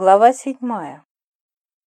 Глава седьмая.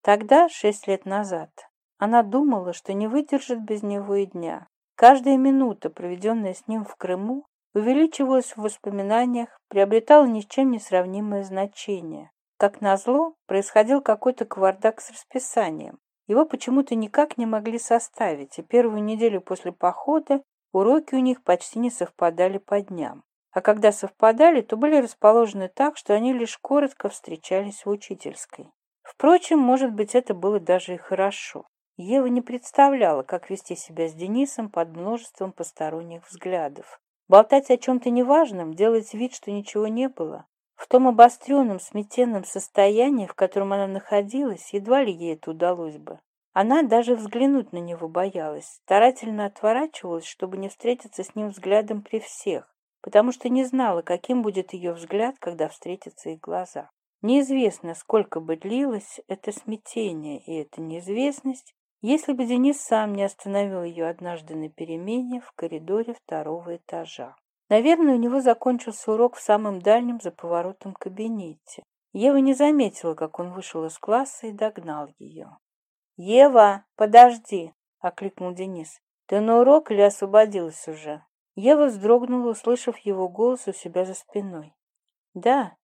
Тогда, шесть лет назад, она думала, что не выдержит без него и дня. Каждая минута, проведенная с ним в Крыму, увеличивалась в воспоминаниях, приобретала ни с чем не сравнимое значение. Как назло, происходил какой-то кавардак с расписанием. Его почему-то никак не могли составить, и первую неделю после похода уроки у них почти не совпадали по дням а когда совпадали, то были расположены так, что они лишь коротко встречались в учительской. Впрочем, может быть, это было даже и хорошо. Ева не представляла, как вести себя с Денисом под множеством посторонних взглядов. Болтать о чем-то неважном, делать вид, что ничего не было. В том обостренном, сметенном состоянии, в котором она находилась, едва ли ей это удалось бы. Она даже взглянуть на него боялась, старательно отворачивалась, чтобы не встретиться с ним взглядом при всех потому что не знала, каким будет ее взгляд, когда встретятся их глаза. Неизвестно, сколько бы длилось это смятение и эта неизвестность, если бы Денис сам не остановил ее однажды на перемене в коридоре второго этажа. Наверное, у него закончился урок в самом дальнем за поворотом кабинете. Ева не заметила, как он вышел из класса и догнал ее. «Ева, подожди!» — окликнул Денис. «Ты на урок или освободилась уже?» Ева вздрогнула, услышав его голос у себя за спиной. «Да,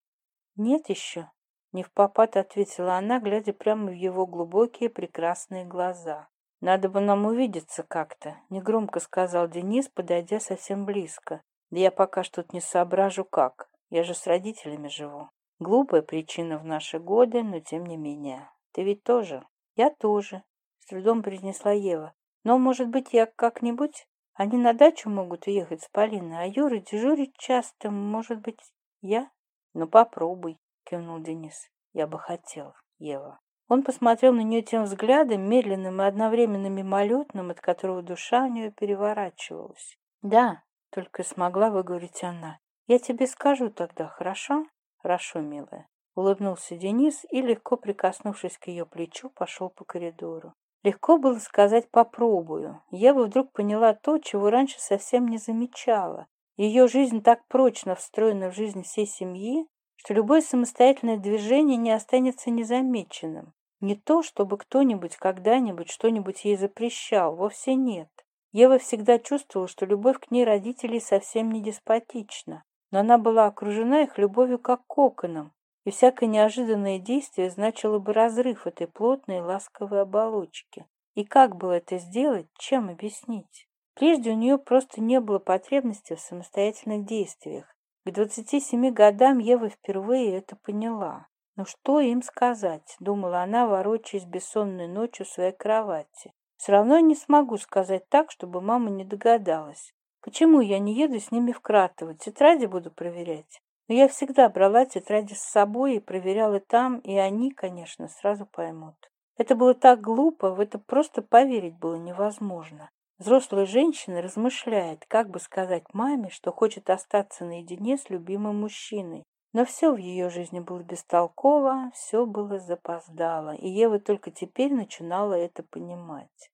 нет еще», — не в попад ответила она, глядя прямо в его глубокие прекрасные глаза. «Надо бы нам увидеться как-то», — негромко сказал Денис, подойдя совсем близко. «Да я пока что-то не соображу, как. Я же с родителями живу. Глупая причина в наши годы, но тем не менее. Ты ведь тоже?» «Я тоже», — с трудом произнесла Ева. «Но, может быть, я как-нибудь...» Они на дачу могут уехать с Полиной, а Юра дежурить часто, может быть, я? Ну попробуй, кивнул Денис. Я бы хотел, Ева. Он посмотрел на нее тем взглядом, медленным и одновременно мимолетным, от которого душа у нее переворачивалась. «Да», — только смогла выговорить она. «Я тебе скажу тогда, хорошо?» «Хорошо, милая», — улыбнулся Денис и, легко прикоснувшись к ее плечу, пошел по коридору. Легко было сказать «попробую». Ева вдруг поняла то, чего раньше совсем не замечала. Ее жизнь так прочно встроена в жизнь всей семьи, что любое самостоятельное движение не останется незамеченным. Не то, чтобы кто-нибудь когда-нибудь что-нибудь ей запрещал, вовсе нет. Ева всегда чувствовала, что любовь к ней родителей совсем не деспотична, но она была окружена их любовью как коконом, и всякое неожиданное действие значило бы разрыв этой плотной ласковой оболочки. И как было это сделать, чем объяснить? Прежде у нее просто не было потребности в самостоятельных действиях. К 27 годам Ева впервые это поняла. Но что им сказать, думала она, ворочаясь бессонной ночью в своей кровати. Все равно я не смогу сказать так, чтобы мама не догадалась. Почему я не еду с ними в Кратово? Тетради буду проверять. Но я всегда брала тетради с собой и проверяла там, и они, конечно, сразу поймут. Это было так глупо, в это просто поверить было невозможно. Взрослая женщина размышляет, как бы сказать маме, что хочет остаться наедине с любимым мужчиной. Но все в ее жизни было бестолково, все было запоздало, и Ева только теперь начинала это понимать.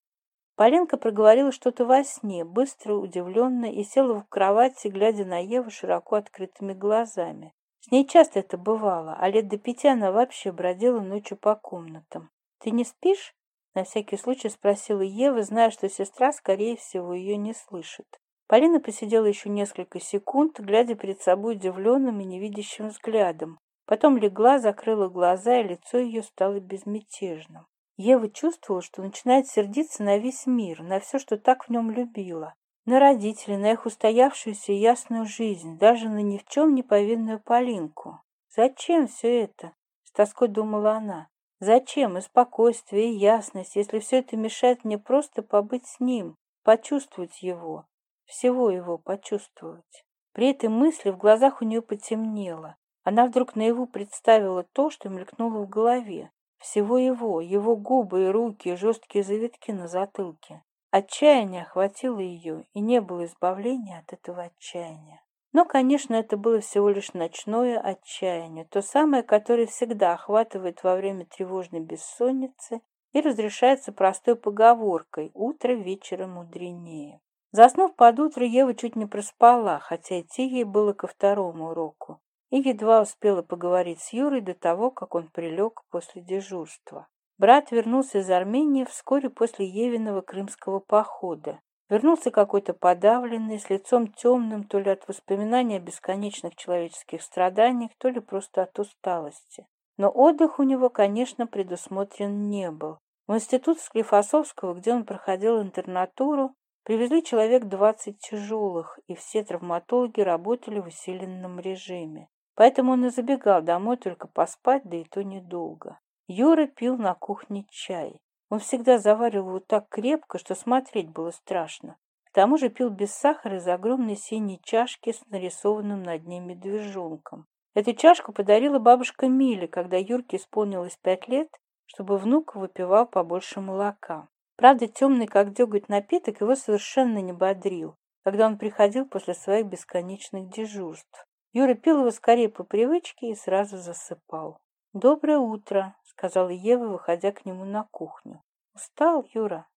Поленка проговорила что-то во сне, быстро, удивленно, и села в кровати, глядя на Еву широко открытыми глазами. С ней часто это бывало, а лет до пяти она вообще бродила ночью по комнатам. «Ты не спишь?» — на всякий случай спросила Ева, зная, что сестра, скорее всего, ее не слышит. Полина посидела еще несколько секунд, глядя перед собой удивленным и невидящим взглядом. Потом легла, закрыла глаза, и лицо ее стало безмятежным. Ева чувствовала, что начинает сердиться на весь мир, на все, что так в нем любила. На родителей, на их устоявшуюся ясную жизнь, даже на ни в чем не повинную Полинку. «Зачем все это?» — с тоской думала она. «Зачем и спокойствие, и ясность, если все это мешает мне просто побыть с ним, почувствовать его, всего его почувствовать?» При этой мысли в глазах у нее потемнело. Она вдруг наяву представила то, что мелькнуло в голове. Всего его, его губы и руки, жесткие завитки на затылке. Отчаяние охватило ее, и не было избавления от этого отчаяния. Но, конечно, это было всего лишь ночное отчаяние, то самое, которое всегда охватывает во время тревожной бессонницы и разрешается простой поговоркой «утро вечера мудренее». Заснув под утро, Ева чуть не проспала, хотя идти ей было ко второму уроку. И едва успела поговорить с Юрой до того, как он прилег после дежурства. Брат вернулся из Армении вскоре после Евиного крымского похода. Вернулся какой-то подавленный, с лицом темным, то ли от воспоминаний о бесконечных человеческих страданиях, то ли просто от усталости. Но отдых у него, конечно, предусмотрен не был. В институт Склифосовского, где он проходил интернатуру, привезли человек 20 тяжелых, и все травматологи работали в усиленном режиме. Поэтому он и забегал домой только поспать, да и то недолго. Юра пил на кухне чай. Он всегда заваривал его так крепко, что смотреть было страшно. К тому же пил без сахара из огромной синей чашки с нарисованным на дне медвежонком. Эту чашку подарила бабушка Миле, когда Юрке исполнилось пять лет, чтобы внук выпивал побольше молока. Правда, темный как деготь напиток его совершенно не бодрил, когда он приходил после своих бесконечных дежурств. Юра пил его скорее по привычке и сразу засыпал. «Доброе утро», — сказала Ева, выходя к нему на кухню. «Устал, Юра?»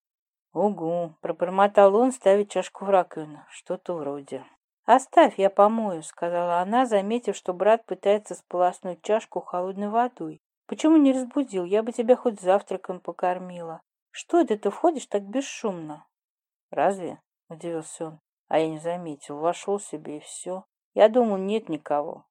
«Угу», — пробормотал он, ставя чашку в раковину. «Что-то вроде». «Оставь, я помою», — сказала она, заметив, что брат пытается сполоснуть чашку холодной водой. «Почему не разбудил? Я бы тебя хоть завтраком покормила. Что это ты входишь так бесшумно?» «Разве?» — удивился он. А я не заметил. Вошел себе и все. Я думаю, нет никого.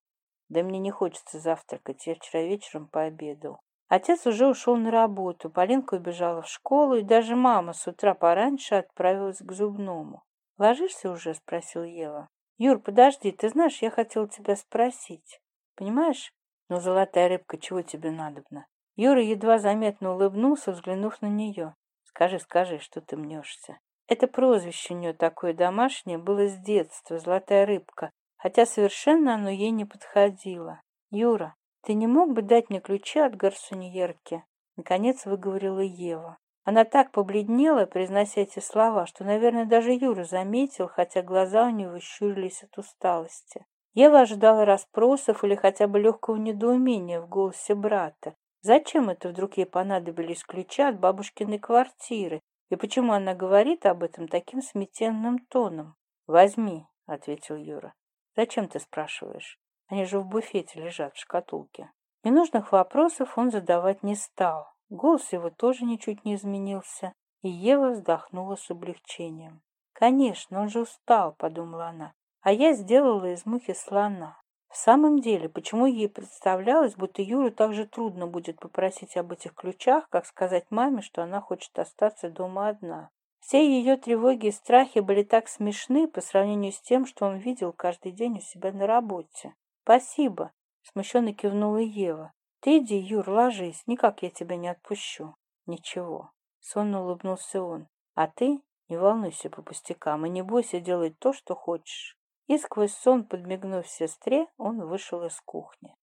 Да мне не хочется завтракать, я вчера вечером пообедал. Отец уже ушел на работу, Полинка убежала в школу, и даже мама с утра пораньше отправилась к зубному. «Ложишься уже?» — спросил Ева. «Юр, подожди, ты знаешь, я хотела тебя спросить. Понимаешь? Ну, золотая рыбка, чего тебе надобно?» Юра едва заметно улыбнулся, взглянув на нее. «Скажи, скажи, что ты мнешься?» Это прозвище у нее такое домашнее было с детства, «Золотая рыбка», хотя совершенно оно ей не подходило. «Юра, ты не мог бы дать мне ключи от Гарсуньерки? Наконец выговорила Ева. Она так побледнела, произнося эти слова, что, наверное, даже Юра заметил, хотя глаза у него щурились от усталости. Ева ожидала расспросов или хотя бы легкого недоумения в голосе брата. Зачем это вдруг ей понадобились ключи от бабушкиной квартиры? И почему она говорит об этом таким смятенным тоном? «Возьми», — ответил Юра. Зачем ты спрашиваешь? Они же в буфете лежат в шкатулке. Ненужных вопросов он задавать не стал. Голос его тоже ничуть не изменился, и Ева вздохнула с облегчением. «Конечно, он же устал», — подумала она, — «а я сделала из мухи слона». В самом деле, почему ей представлялось, будто Юру так же трудно будет попросить об этих ключах, как сказать маме, что она хочет остаться дома одна? Все ее тревоги и страхи были так смешны по сравнению с тем, что он видел каждый день у себя на работе. «Спасибо!» — смущенно кивнула Ева. «Ты иди, Юр, ложись, никак я тебя не отпущу». «Ничего», — сонно улыбнулся он. «А ты не волнуйся по пустякам и не бойся делать то, что хочешь». И сквозь сон, подмигнув сестре, он вышел из кухни.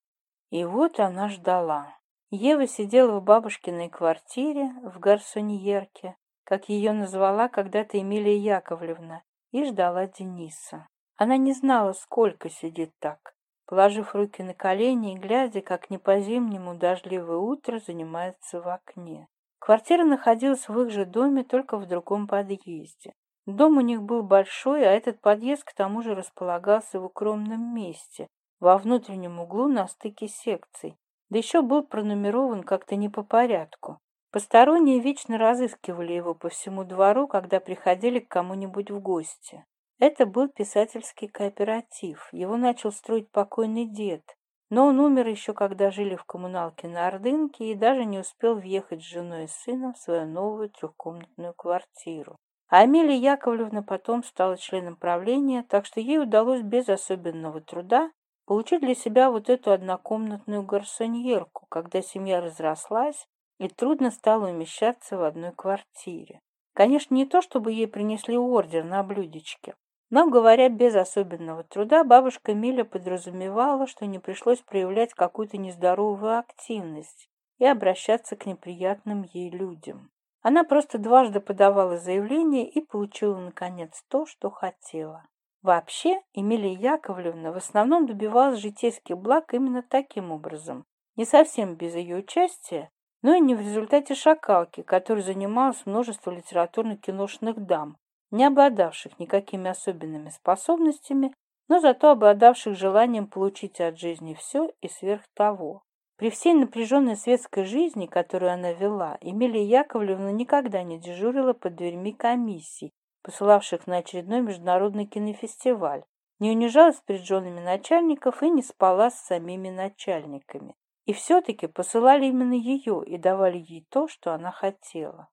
И вот она ждала. Ева сидела в бабушкиной квартире в гарсоньерке, как ее назвала когда-то Эмилия Яковлевна, и ждала Дениса. Она не знала, сколько сидит так, положив руки на колени и глядя, как не по-зимнему дождливое утро занимается в окне. Квартира находилась в их же доме, только в другом подъезде. Дом у них был большой, а этот подъезд к тому же располагался в укромном месте, во внутреннем углу на стыке секций, да еще был пронумерован как-то не по порядку. Посторонние вечно разыскивали его по всему двору, когда приходили к кому-нибудь в гости. Это был писательский кооператив. Его начал строить покойный дед, но он умер еще когда жили в коммуналке на Ордынке и даже не успел въехать с женой и сыном в свою новую трехкомнатную квартиру. А Амелия Яковлевна потом стала членом правления, так что ей удалось без особенного труда получить для себя вот эту однокомнатную гарсоньерку, когда семья разрослась, и трудно стало умещаться в одной квартире. Конечно, не то, чтобы ей принесли ордер на блюдечке. Но, говоря без особенного труда, бабушка Миля подразумевала, что не пришлось проявлять какую-то нездоровую активность и обращаться к неприятным ей людям. Она просто дважды подавала заявление и получила, наконец, то, что хотела. Вообще, Эмилия Яковлевна в основном добивалась житейских благ именно таким образом. Не совсем без ее участия, но и не в результате шакалки, который занимался множество литературно-киношных дам, не обладавших никакими особенными способностями, но зато обладавших желанием получить от жизни все и сверх того. При всей напряженной светской жизни, которую она вела, Эмилия Яковлевна никогда не дежурила под дверьми комиссий, посылавших на очередной международный кинофестиваль, не унижалась перед женами начальников и не спала с самими начальниками. И все-таки посылали именно ее и давали ей то, что она хотела.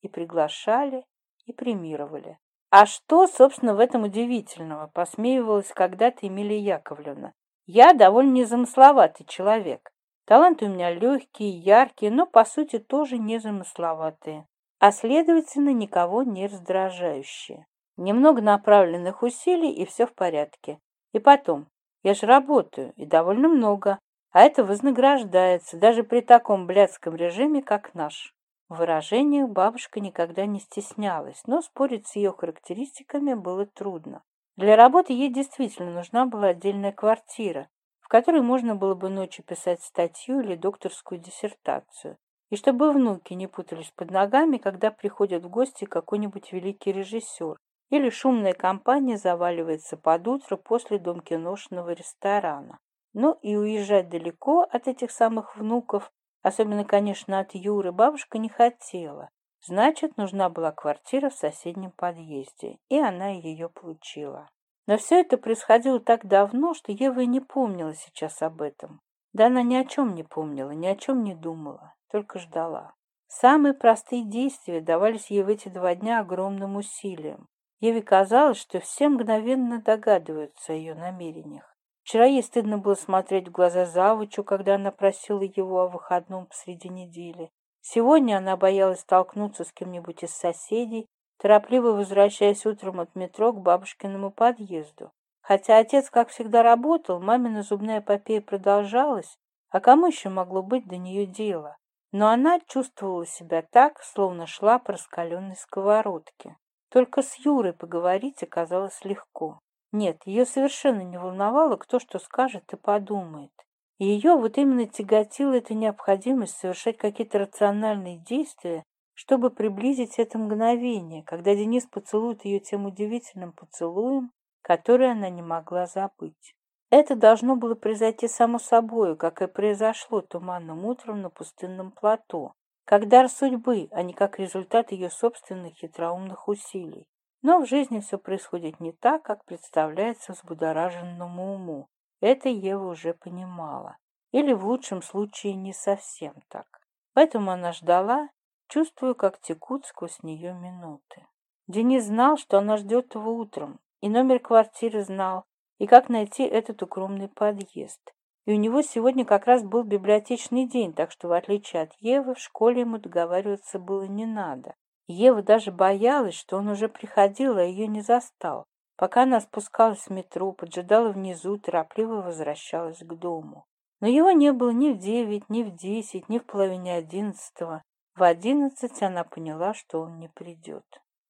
И приглашали, и премировали. А что, собственно, в этом удивительного, посмеивалась когда-то Эмилия Яковлевна. Я довольно незамысловатый человек. Таланты у меня легкие, яркие, но, по сути, тоже незамысловатые, а, следовательно, никого не раздражающие. Немного направленных усилий, и все в порядке. И потом, я же работаю, и довольно много, а это вознаграждается даже при таком блядском режиме, как наш. В выражениях бабушка никогда не стеснялась, но спорить с ее характеристиками было трудно. Для работы ей действительно нужна была отдельная квартира, в которой можно было бы ночью писать статью или докторскую диссертацию, и чтобы внуки не путались под ногами, когда приходят в гости какой-нибудь великий режиссер, или шумная компания заваливается под утро после домкиношного ресторана. Ну и уезжать далеко от этих самых внуков, особенно, конечно, от Юры, бабушка не хотела. Значит, нужна была квартира в соседнем подъезде, и она ее получила. Но все это происходило так давно, что Ева и не помнила сейчас об этом. Да она ни о чем не помнила, ни о чем не думала, только ждала. Самые простые действия давались ей в эти два дня огромным усилием. Еве казалось, что все мгновенно догадываются о ее намерениях. Вчера ей стыдно было смотреть в глаза Завучу, когда она просила его о выходном посреди недели. Сегодня она боялась столкнуться с кем-нибудь из соседей, торопливо возвращаясь утром от метро к бабушкиному подъезду. Хотя отец, как всегда, работал, мамина зубная эпопея продолжалась, а кому еще могло быть до нее дело? Но она чувствовала себя так, словно шла по раскаленной сковородке. Только с Юрой поговорить оказалось легко. Нет, ее совершенно не волновало, кто что скажет и подумает. Ее вот именно тяготила эта необходимость совершать какие-то рациональные действия, чтобы приблизить это мгновение, когда Денис поцелует ее тем удивительным поцелуем, который она не могла забыть. Это должно было произойти само собой, как и произошло туманным утром на пустынном плато, как дар судьбы, а не как результат ее собственных хитроумных усилий. Но в жизни все происходит не так, как представляется взбудораженному уму. Это Ева уже понимала. Или в лучшем случае не совсем так. Поэтому она ждала, чувствуя, как текут сквозь нее минуты. Денис знал, что она ждет его утром, и номер квартиры знал, и как найти этот укромный подъезд. И у него сегодня как раз был библиотечный день, так что, в отличие от Евы, в школе ему договариваться было не надо. Ева даже боялась, что он уже приходил, а ее не застал. Пока она спускалась с метро, поджидала внизу, торопливо возвращалась к дому. Но его не было ни в девять, ни в десять, ни в половине одиннадцатого. В одиннадцать она поняла, что он не придет.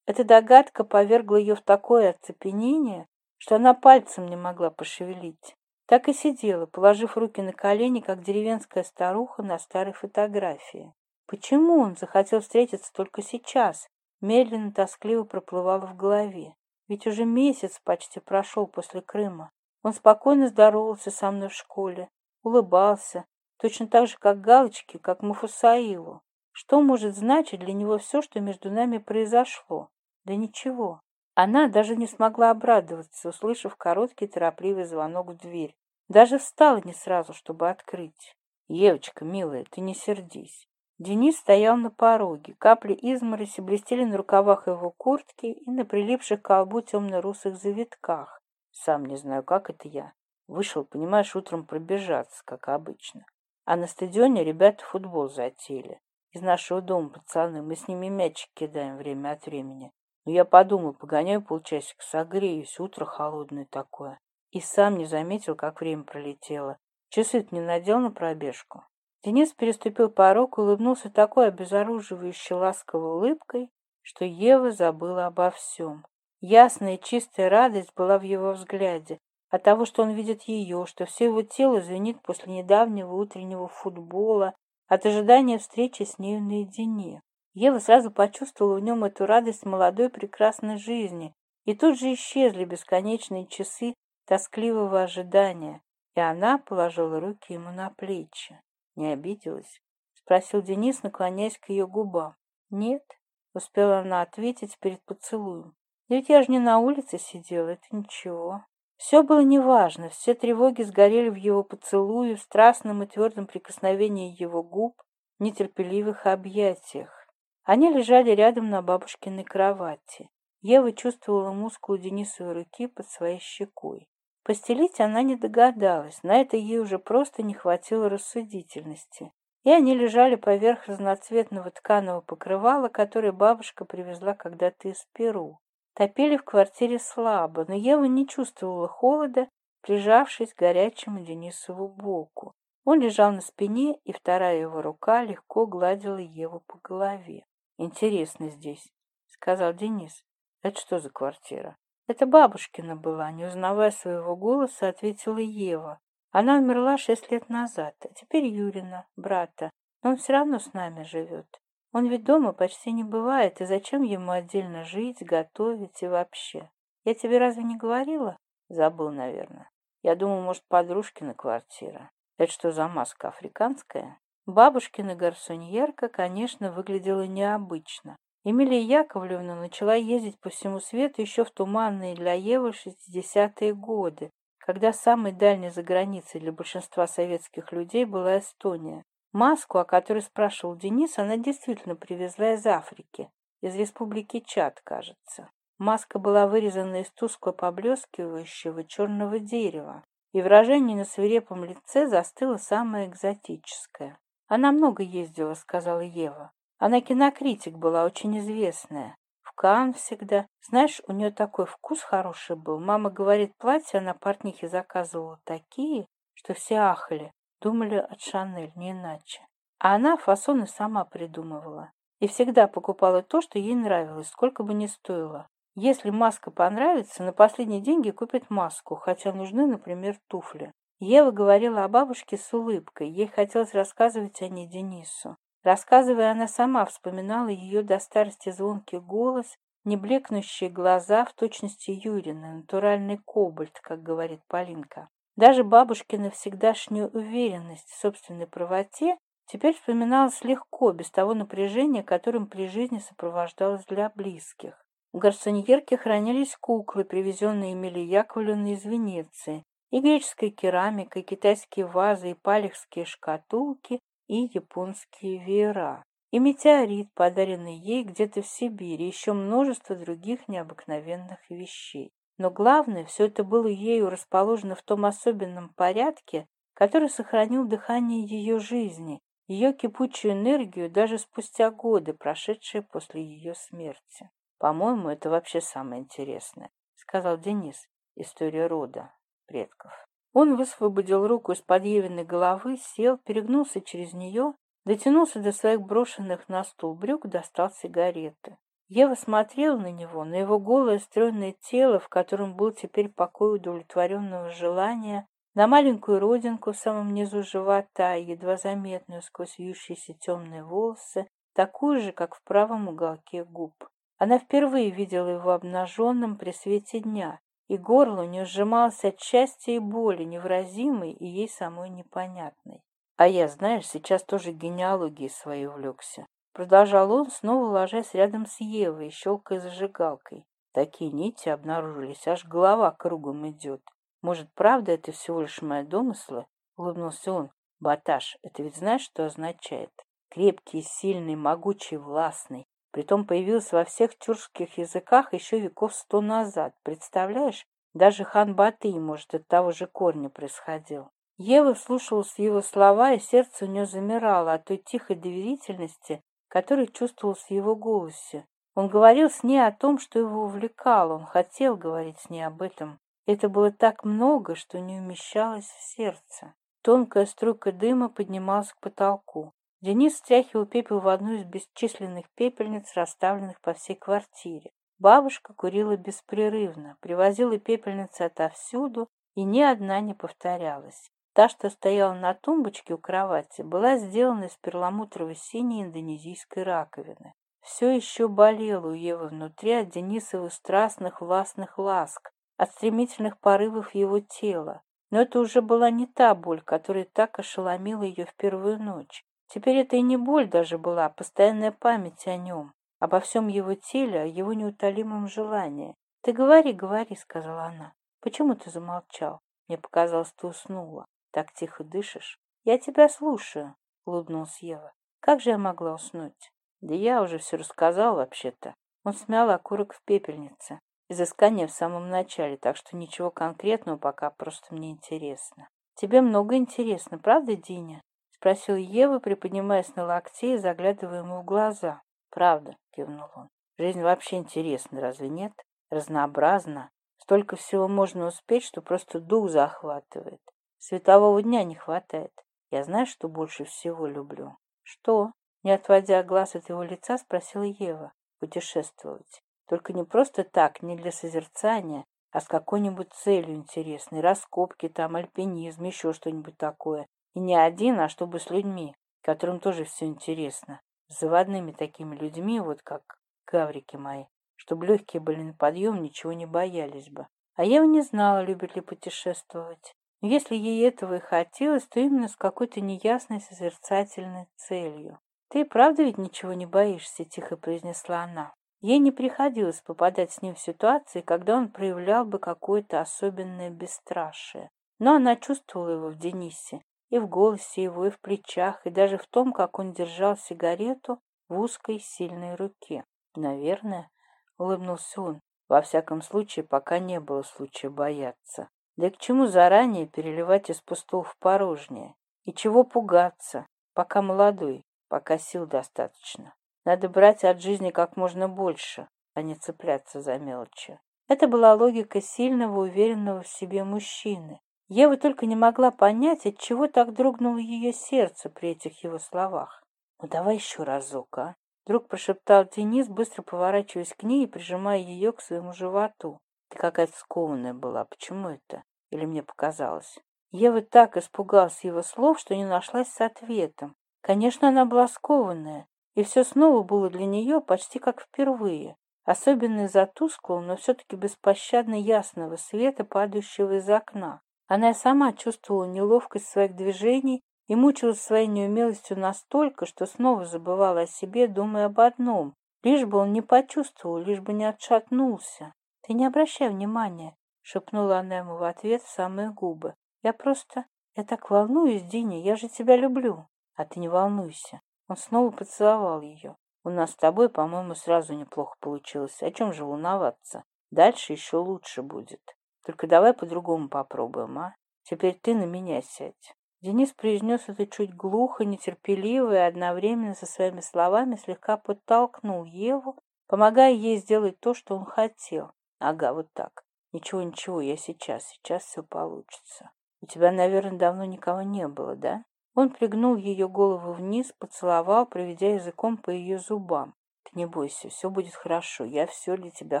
Эта догадка повергла ее в такое оцепенение, что она пальцем не могла пошевелить. Так и сидела, положив руки на колени, как деревенская старуха на старой фотографии. Почему он захотел встретиться только сейчас? Медленно, тоскливо проплывало в голове. Ведь уже месяц почти прошел после Крыма. Он спокойно здоровался со мной в школе, улыбался, точно так же, как Галочки, как Мафусаилу. Что может значить для него все, что между нами произошло? Да ничего. Она даже не смогла обрадоваться, услышав короткий торопливый звонок в дверь. Даже встала не сразу, чтобы открыть. «Евочка, милая, ты не сердись. Денис стоял на пороге. Капли измороси блестели на рукавах его куртки и на прилипших к колбу темно-русых завитках. Сам не знаю, как это я. Вышел, понимаешь, утром пробежаться, как обычно. А на стадионе ребята футбол затеяли. Из нашего дома, пацаны, мы с ними мячик кидаем время от времени. Но я подумал, погоняю полчасика, согреюсь, утро холодное такое. И сам не заметил, как время пролетело. Часы-то не надел на пробежку. Денис переступил порог и улыбнулся такой обезоруживающей ласковой улыбкой, что Ева забыла обо всем. Ясная чистая радость была в его взгляде, от того, что он видит ее, что все его тело звенит после недавнего утреннего футбола, от ожидания встречи с нею наедине. Ева сразу почувствовала в нем эту радость молодой прекрасной жизни, и тут же исчезли бесконечные часы тоскливого ожидания, и она положила руки ему на плечи не обиделась?» — спросил Денис, наклоняясь к ее губам. «Нет», — успела она ответить перед поцелуем. Ведь я же не на улице сидела, это ничего». Все было неважно, все тревоги сгорели в его поцелуе, в страстном и твердом прикосновении его губ, в нетерпеливых объятиях. Они лежали рядом на бабушкиной кровати. Ева чувствовала мускулы Денисовой руки под своей щекой. Постелить она не догадалась, на это ей уже просто не хватило рассудительности. И они лежали поверх разноцветного тканого покрывала, которое бабушка привезла когда-то из Перу. Топили в квартире слабо, но Ева не чувствовала холода, прижавшись к горячему Денисову боку. Он лежал на спине, и вторая его рука легко гладила Еву по голове. «Интересно здесь», — сказал Денис. «Это что за квартира?» Это бабушкина была, не узнавая своего голоса, ответила Ева. Она умерла шесть лет назад, а теперь Юрина, брата. Но он все равно с нами живет. Он ведь дома почти не бывает, и зачем ему отдельно жить, готовить и вообще? Я тебе разве не говорила? Забыл, наверное. Я думал, может, подружкина квартира. Это что за маска, африканская? Бабушкина гарсоньерка, конечно, выглядела необычно. Эмилия Яковлевна начала ездить по всему свету еще в туманные для Евы 60-е годы, когда самой дальней заграницей для большинства советских людей была Эстония. Маску, о которой спрашивал Денис, она действительно привезла из Африки, из республики Чад, кажется. Маска была вырезана из тускло поблескивающего черного дерева, и выражение на свирепом лице застыло самое экзотическое. «Она много ездила», — сказала Ева. Она кинокритик была, очень известная. В Каан всегда. Знаешь, у нее такой вкус хороший был. Мама говорит, платья она портнихе заказывала такие, что все ахали. Думали от Шанель, не иначе. А она фасоны сама придумывала. И всегда покупала то, что ей нравилось, сколько бы ни стоило. Если маска понравится, на последние деньги купит маску, хотя нужны, например, туфли. Ева говорила о бабушке с улыбкой. Ей хотелось рассказывать о ней Денису рассказывая она сама вспоминала ее до старости звонкий голос, не блекнущие глаза в точности Юрина, натуральный кобальт, как говорит Полинка. Даже бабушкина всегдашняя уверенность в собственной правоте теперь вспоминалась легко, без того напряжения, которым при жизни сопровождалось для близких. В гарсоньерке хранились куклы, привезенные Эмили Яковлевны из Венеции, и греческая керамика, и китайские вазы, и палехские шкатулки, и японские веера. И метеорит, подаренный ей где-то в Сибири, еще множество других необыкновенных вещей. Но главное, все это было ею расположено в том особенном порядке, который сохранил дыхание ее жизни, ее кипучую энергию даже спустя годы, прошедшие после ее смерти. «По-моему, это вообще самое интересное», — сказал Денис, история рода предков. Он, высвободил руку из под головы, сел, перегнулся через нее, дотянулся до своих брошенных на стул брюк, достал сигареты. Ева смотрела на него, на его голое стройное тело, в котором был теперь покой удовлетворенного желания, на маленькую родинку в самом низу живота, едва заметную сквозь вьющиеся темные волосы, такую же, как в правом уголке губ. Она впервые видела его обнаженным при свете дня, и горло не сжималось от счастья и боли, невразимой и ей самой непонятной. «А я, знаешь, сейчас тоже генеалогией своей увлекся». Продолжал он, снова ложась рядом с Евой и щелкая зажигалкой. Такие нити обнаружились, аж голова кругом идет. «Может, правда, это всего лишь мое домыслы? — улыбнулся он. «Баташ, это ведь знаешь, что означает? Крепкий, сильный, могучий, властный. Притом появилось во всех тюркских языках еще веков сто назад. Представляешь, даже хан Батый, может, от того же корня происходил. Ева слушалась его слова, и сердце у нее замирало от той тихой доверительности, которую чувствовал в его голосе. Он говорил с ней о том, что его увлекало, он хотел говорить с ней об этом. Это было так много, что не умещалось в сердце. Тонкая струйка дыма поднималась к потолку. Денис стряхивал пепел в одну из бесчисленных пепельниц, расставленных по всей квартире. Бабушка курила беспрерывно, привозила пепельницы отовсюду, и ни одна не повторялась. Та, что стояла на тумбочке у кровати, была сделана из перламутрово-синей индонезийской раковины. Все еще болело у Евы внутри от Денисовых страстных властных ласк, от стремительных порывов его тела. Но это уже была не та боль, которая так ошеломила ее в первую ночь. Теперь это и не боль даже была, а постоянная память о нем, обо всем его теле, о его неутолимом желании. «Ты говори, говори», — сказала она. «Почему ты замолчал? Мне показалось, ты уснула. Так тихо дышишь». «Я тебя слушаю», — улыбнулась Ева. «Как же я могла уснуть?» «Да я уже все рассказал, вообще-то». Он смял окурок в пепельнице. Изыскание в самом начале, так что ничего конкретного пока просто мне интересно. «Тебе много интересно, правда, Диня?» спросил Ева, приподнимаясь на локте и заглядывая ему в глаза. «Правда», — кивнул он. «Жизнь вообще интересна, разве нет? Разнообразна. Столько всего можно успеть, что просто дух захватывает. Светового дня не хватает. Я знаю, что больше всего люблю». «Что?» — не отводя глаз от его лица, спросила Ева. «Путешествовать. Только не просто так, не для созерцания, а с какой-нибудь целью интересной, раскопки там, альпинизм, еще что-нибудь такое. И не один, а чтобы с людьми, которым тоже все интересно. С заводными такими людьми, вот как гаврики мои, чтобы легкие были на подъем, ничего не боялись бы. А я не знала, любит ли путешествовать. Но если ей этого и хотелось, то именно с какой-то неясной созерцательной целью. «Ты правда ведь ничего не боишься?» – тихо произнесла она. Ей не приходилось попадать с ним в ситуации, когда он проявлял бы какое-то особенное бесстрашие. Но она чувствовала его в Денисе, и в голосе его, и в плечах, и даже в том, как он держал сигарету в узкой сильной руке. «Наверное», — улыбнулся он, — «во всяком случае, пока не было случая бояться. Да и к чему заранее переливать из пустого в порожнее? И чего пугаться? Пока молодой, пока сил достаточно. Надо брать от жизни как можно больше, а не цепляться за мелочи». Это была логика сильного, уверенного в себе мужчины, Ева только не могла понять, от чего так дрогнуло ее сердце при этих его словах. «Ну давай еще разок, а!» Вдруг прошептал Денис, быстро поворачиваясь к ней и прижимая ее к своему животу. «Ты какая-то скованная была. Почему это? Или мне показалось?» Ева так испугалась его слов, что не нашлась с ответом. Конечно, она была скованная, и все снова было для нее почти как впервые. Особенно из-за тусклого, но все-таки беспощадно ясного света, падающего из окна. Она и сама чувствовала неловкость своих движений и мучилась своей неумелостью настолько, что снова забывала о себе, думая об одном. Лишь бы он не почувствовал, лишь бы не отшатнулся. «Ты не обращай внимания», — шепнула она ему в ответ в самые губы. «Я просто... Я так волнуюсь, Диня, я же тебя люблю». «А ты не волнуйся». Он снова поцеловал ее. «У нас с тобой, по-моему, сразу неплохо получилось. О чем же волноваться? Дальше еще лучше будет». Только давай по-другому попробуем, а? Теперь ты на меня сядь». Денис произнес это чуть глухо, нетерпеливо и одновременно со своими словами слегка подтолкнул Еву, помогая ей сделать то, что он хотел. «Ага, вот так. Ничего, ничего, я сейчас, сейчас все получится. У тебя, наверное, давно никого не было, да?» Он пригнул ее голову вниз, поцеловал, проведя языком по ее зубам. «Ты не бойся, все будет хорошо, я все для тебя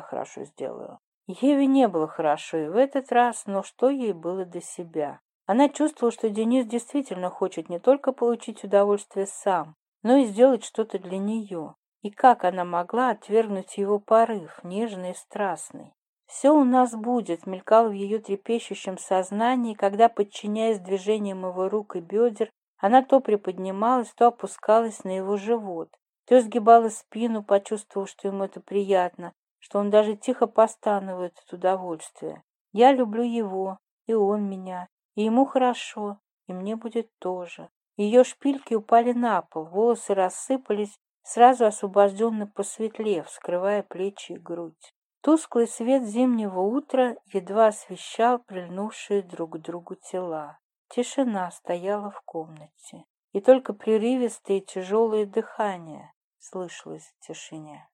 хорошо сделаю». Еве не было хорошо, и в этот раз, но что ей было до себя? Она чувствовала, что Денис действительно хочет не только получить удовольствие сам, но и сделать что-то для нее. И как она могла отвергнуть его порыв, нежный и страстный? «Все у нас будет», — мелькал в ее трепещущем сознании, когда, подчиняясь движениям его рук и бедер, она то приподнималась, то опускалась на его живот, то сгибала спину, почувствовав, что ему это приятно, что он даже тихо постановит от удовольствия. Я люблю его, и он меня, и ему хорошо, и мне будет тоже. Ее шпильки упали на пол, волосы рассыпались, сразу освобожденно посветлев, скрывая плечи и грудь. Тусклый свет зимнего утра едва освещал прильнувшие друг к другу тела. Тишина стояла в комнате, и только прерывистое и тяжелое дыхание слышалось в тишине.